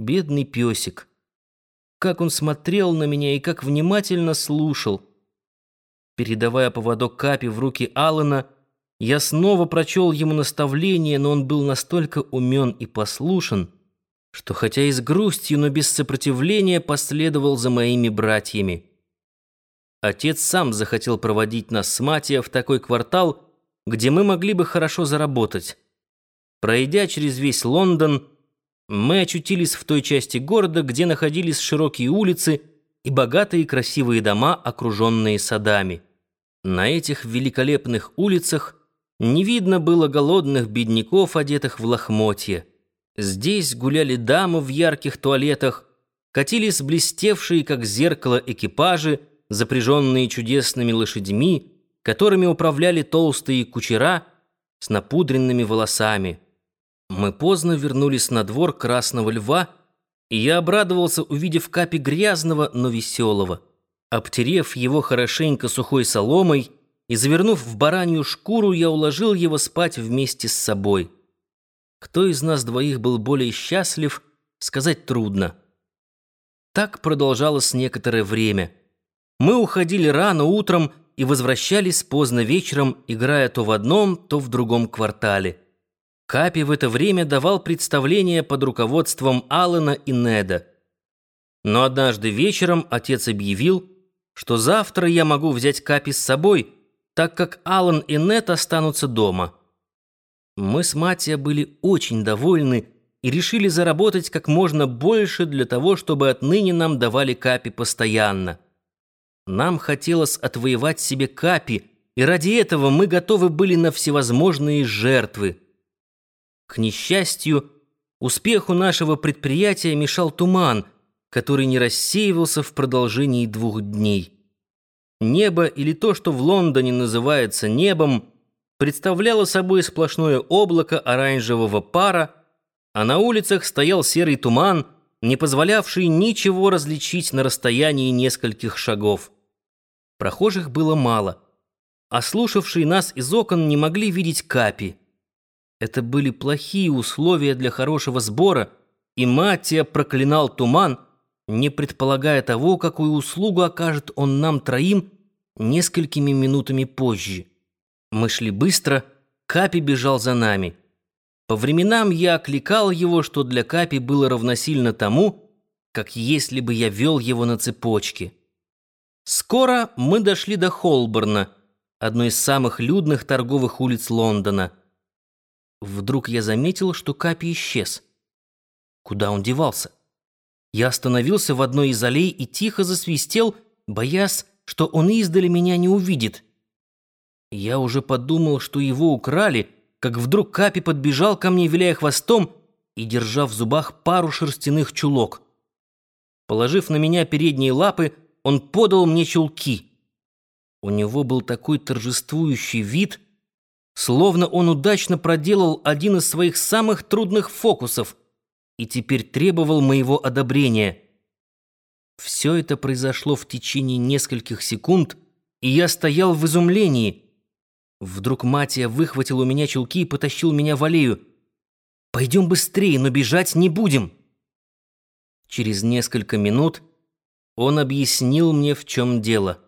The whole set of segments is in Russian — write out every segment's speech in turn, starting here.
Бедный песик. Как он смотрел на меня и как внимательно слушал. Передавая поводок Капи в руки Алана, я снова прочел ему наставление, но он был настолько умен и послушен, что хотя и с грустью, но без сопротивления последовал за моими братьями. Отец сам захотел проводить нас с Матия в такой квартал, где мы могли бы хорошо заработать. Пройдя через весь Лондон, мы очутились в той части города, где находились широкие улицы и богатые красивые дома, окруженные садами. На этих великолепных улицах не видно было голодных бедняков, одетых в лохмотья. Здесь гуляли дамы в ярких туалетах, катились блестевшие, как зеркало, экипажи, запряженные чудесными лошадьми, которыми управляли толстые кучера с напудренными волосами. Мы поздно вернулись на двор Красного Льва, и я обрадовался, увидев Капи грязного, но веселого. Обтерев его хорошенько сухой соломой и завернув в баранью шкуру, я уложил его спать вместе с собой. Кто из нас двоих был более счастлив, сказать трудно. Так продолжалось некоторое время. Мы уходили рано утром и возвращались поздно вечером, играя то в одном, то в другом квартале. Капи в это время давал представление под руководством Алана и Неда. Но однажды вечером отец объявил, что завтра я могу взять Капи с собой, так как Алан и Нед останутся дома. Мы с Матия были очень довольны и решили заработать как можно больше для того, чтобы отныне нам давали капи постоянно. Нам хотелось отвоевать себе капи, и ради этого мы готовы были на всевозможные жертвы. К несчастью, успеху нашего предприятия мешал туман, который не рассеивался в продолжении двух дней. Небо или то, что в Лондоне называется небом, представляло собой сплошное облако оранжевого пара, а на улицах стоял серый туман, не позволявший ничего различить на расстоянии нескольких шагов. Прохожих было мало, а слушавшие нас из окон не могли видеть капи. Это были плохие условия для хорошего сбора, и Матия проклинал туман, не предполагая того, какую услугу окажет он нам троим несколькими минутами позже. Мы шли быстро, Капи бежал за нами. По временам я окликал его, что для Капи было равносильно тому, как если бы я вел его на цепочке. Скоро мы дошли до Холборна, одной из самых людных торговых улиц Лондона. Вдруг я заметил, что Капи исчез. Куда он девался? Я остановился в одной из аллей и тихо засвистел, боясь, что он издали меня не увидит. Я уже подумал, что его украли, как вдруг Капи подбежал ко мне, виляя хвостом и держа в зубах пару шерстяных чулок. Положив на меня передние лапы, он подал мне чулки. У него был такой торжествующий вид, словно он удачно проделал один из своих самых трудных фокусов и теперь требовал моего одобрения. Все это произошло в течение нескольких секунд, и я стоял в изумлении — Вдруг Матия выхватил у меня чулки и потащил меня в аллею. «Пойдем быстрее, но бежать не будем!» Через несколько минут он объяснил мне, в чем дело.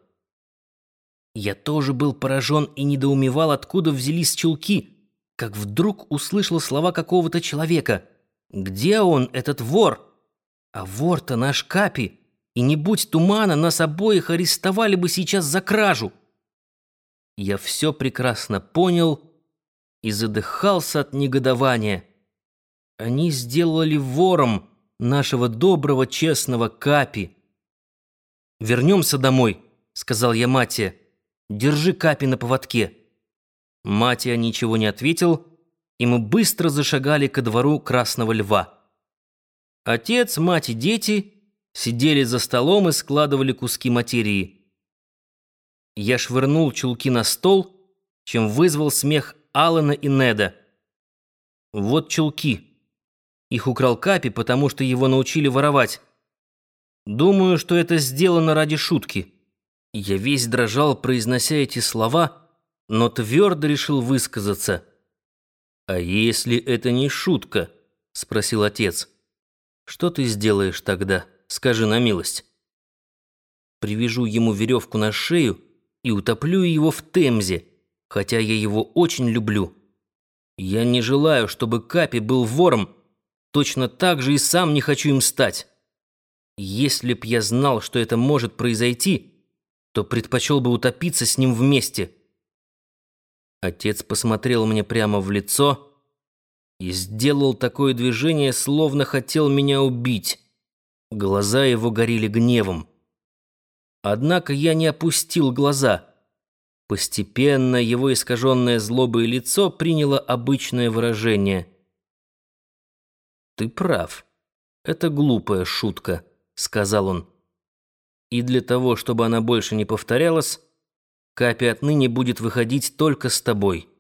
Я тоже был поражен и недоумевал, откуда взялись чулки, как вдруг услышал слова какого-то человека. «Где он, этот вор?» «А вор-то наш Капи, и не будь тумана, нас обоих арестовали бы сейчас за кражу!» Я все прекрасно понял и задыхался от негодования. Они сделали вором нашего доброго, честного Капи. «Вернемся домой», — сказал я Матия. «Держи Капи на поводке». Матия ничего не ответил, и мы быстро зашагали ко двору Красного Льва. Отец, мать и дети сидели за столом и складывали куски материи. Я швырнул чулки на стол, чем вызвал смех Алана и Неда. Вот чулки. Их украл Капи, потому что его научили воровать. Думаю, что это сделано ради шутки. Я весь дрожал, произнося эти слова, но твердо решил высказаться. «А если это не шутка?» — спросил отец. Что ты сделаешь тогда? Скажи на милость. Привяжу ему веревку на шею и утоплю его в Темзе, хотя я его очень люблю. Я не желаю, чтобы Капи был вором, точно так же и сам не хочу им стать. Если б я знал, что это может произойти, то предпочел бы утопиться с ним вместе. Отец посмотрел мне прямо в лицо и сделал такое движение, словно хотел меня убить. Глаза его горели гневом. Однако я не опустил глаза. Постепенно его искаженное злобое лицо приняло обычное выражение. «Ты прав. Это глупая шутка», — сказал он. «И для того, чтобы она больше не повторялась, Капи отныне будет выходить только с тобой».